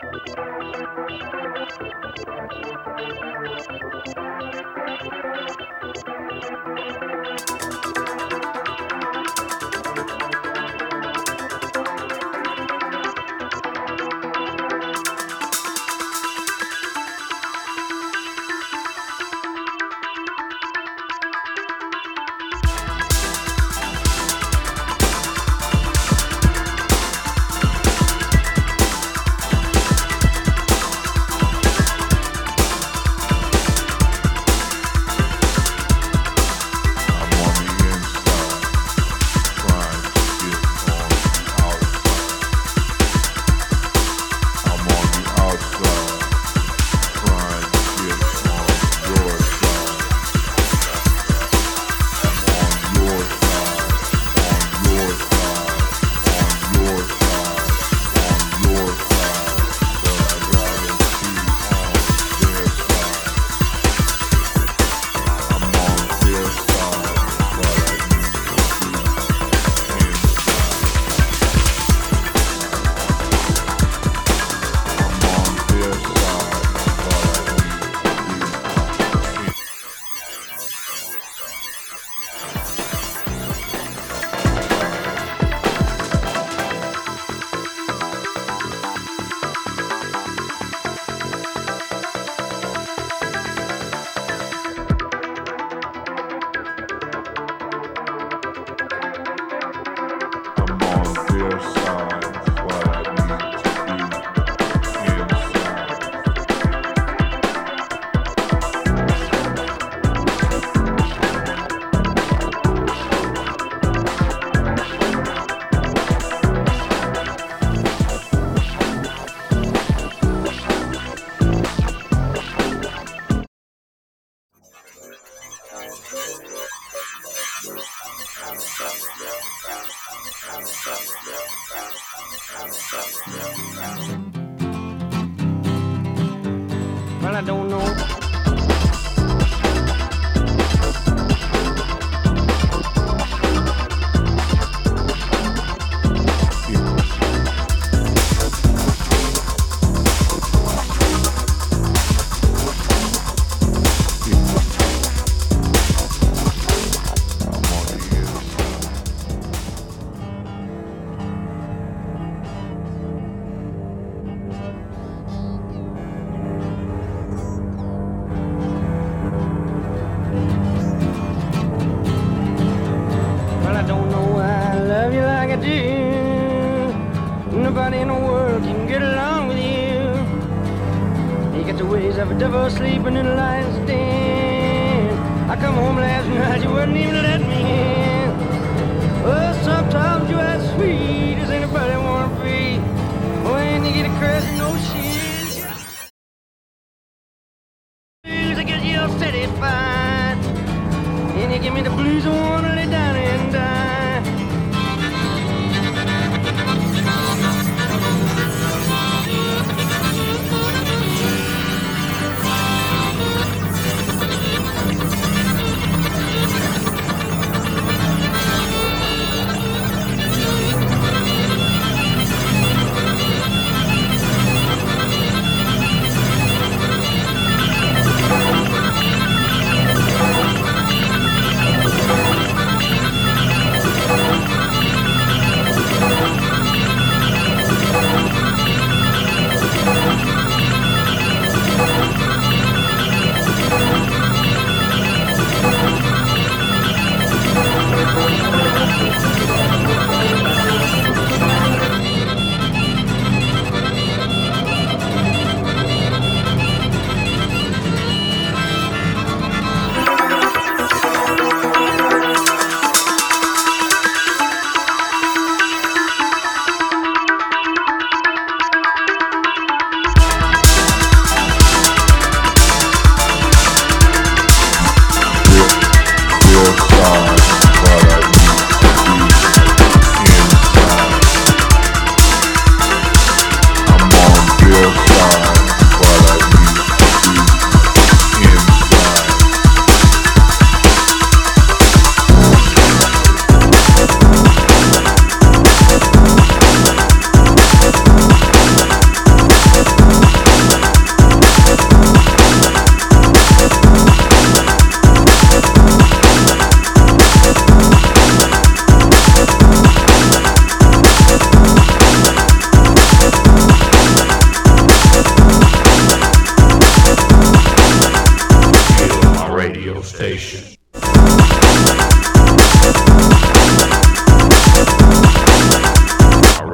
Thank you. Well, I don't know. A devil sleeping in a lion's den. I come home last night, you wouldn't even let me in. Oh, sometimes you as sweet as anybody wanna be. When you get a crazy shit.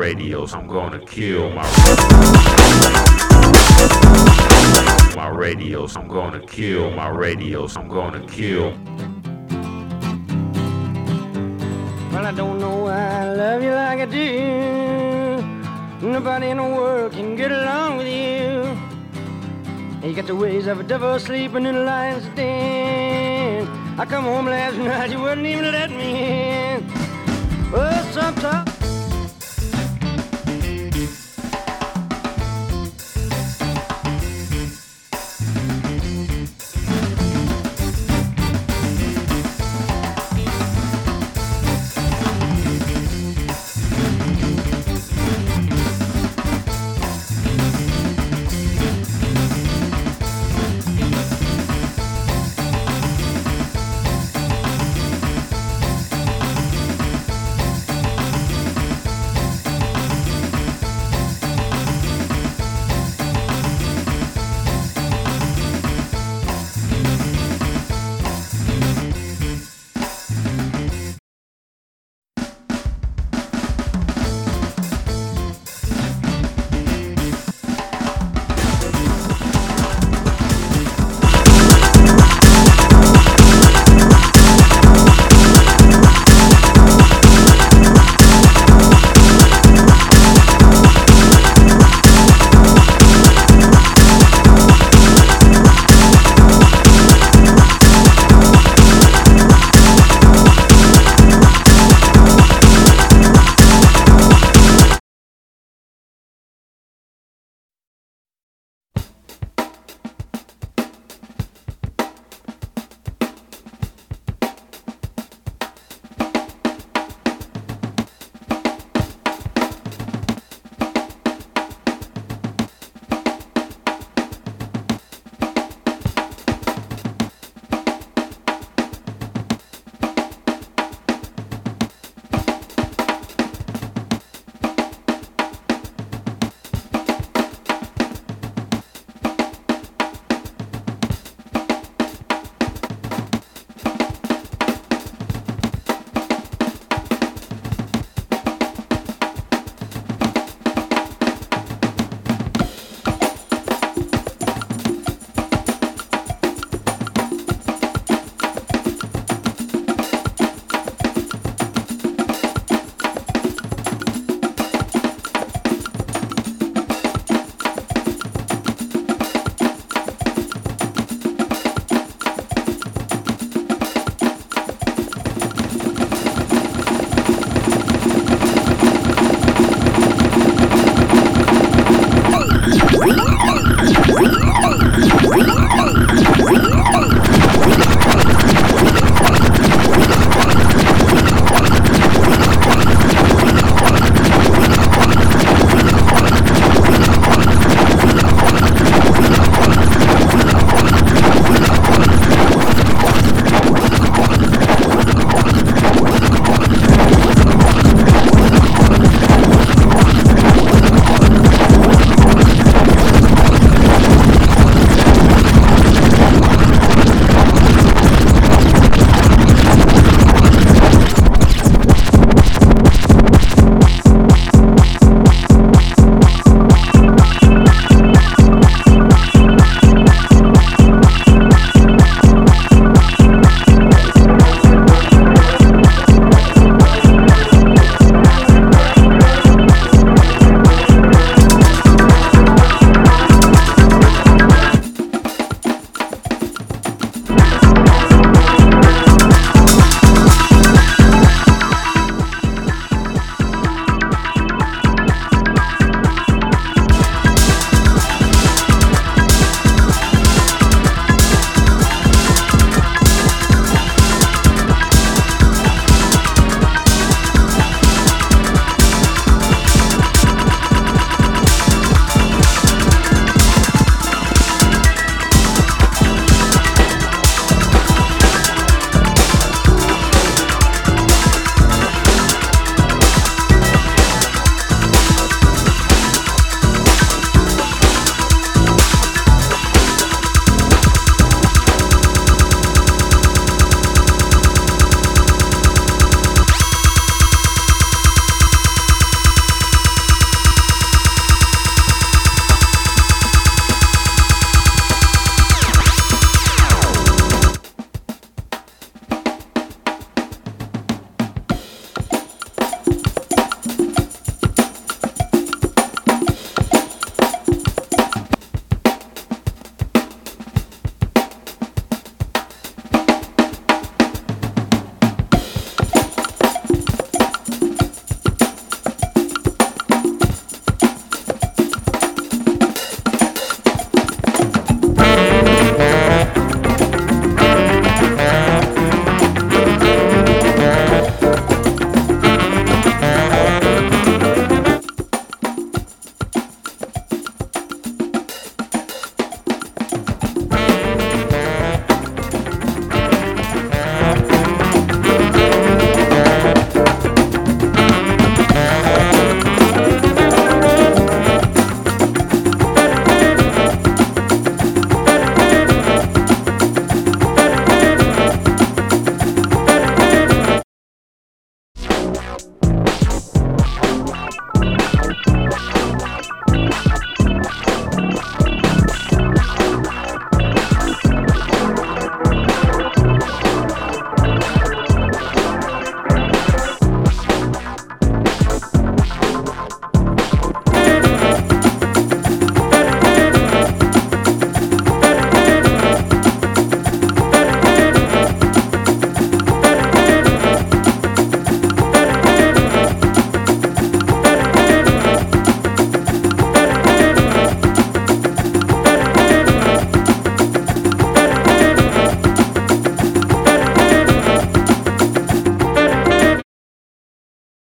Radios, I'm gonna kill my my radios, I'm gonna kill my radios, I'm gonna kill. Well, I don't know why I love you like I do. Nobody in the world can get along with you. You got the ways of a devil sleeping in a lion's den. I come home last night, you wouldn't even let me in. Well, sometimes.